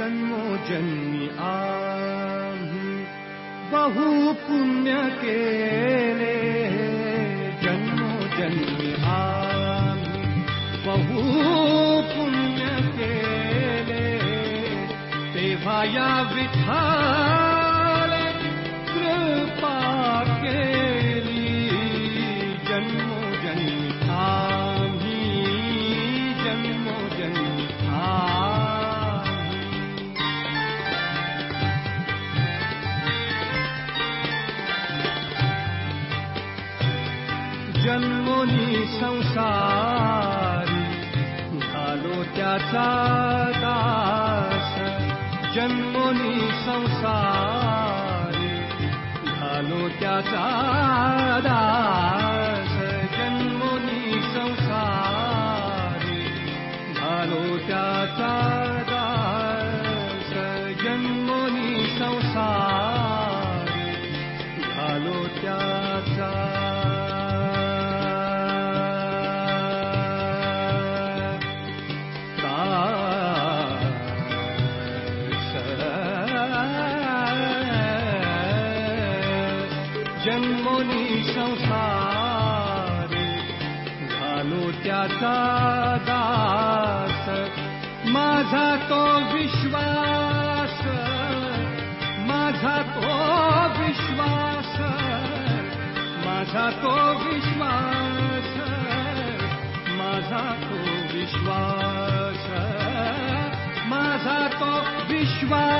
जन्मो जन्मी आम्ही बहु पुण्य केले जन्मो जन्मी आम्ही बहु पुण्य केले तेव्हा या संसारी। झालो त्याचा दास। जन्मोनी संसारी। झालो त्याचा दास जन्मोनी संसारी झालो त्याचा दास. माझा तो विश्वास माझा तो विश्वास माझा तो विश्वास माझा तो विश्वास माझा तो विश्वास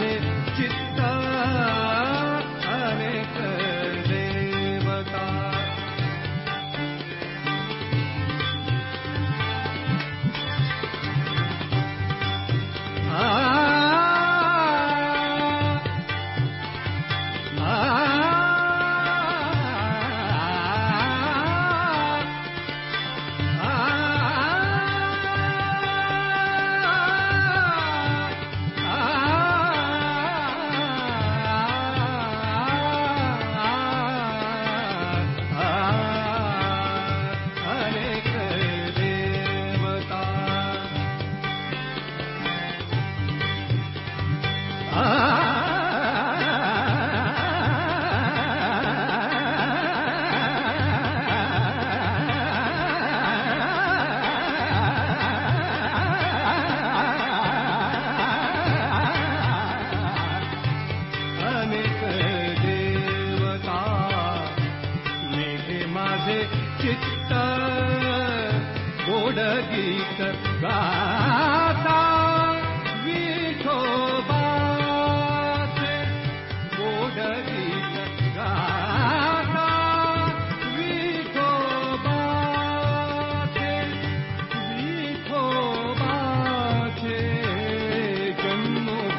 मेघे माझे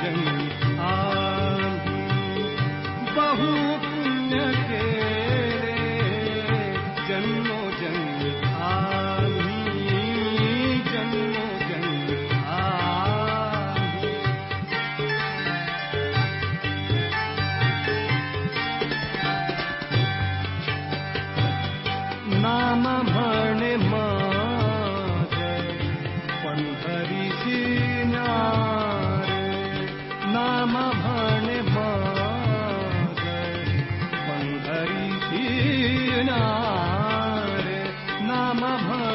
जन्मी आम्ही बहु पुण्य मम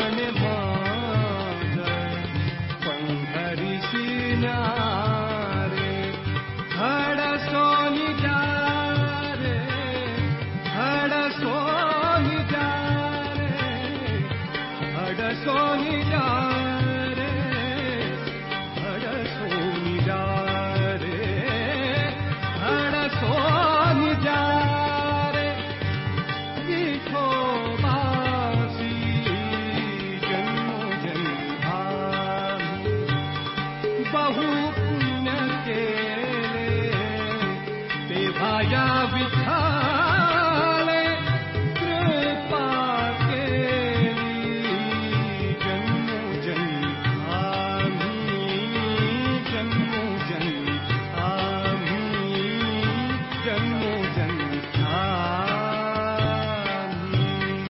पुण्य केले तेव्हा या विठ्ठलाने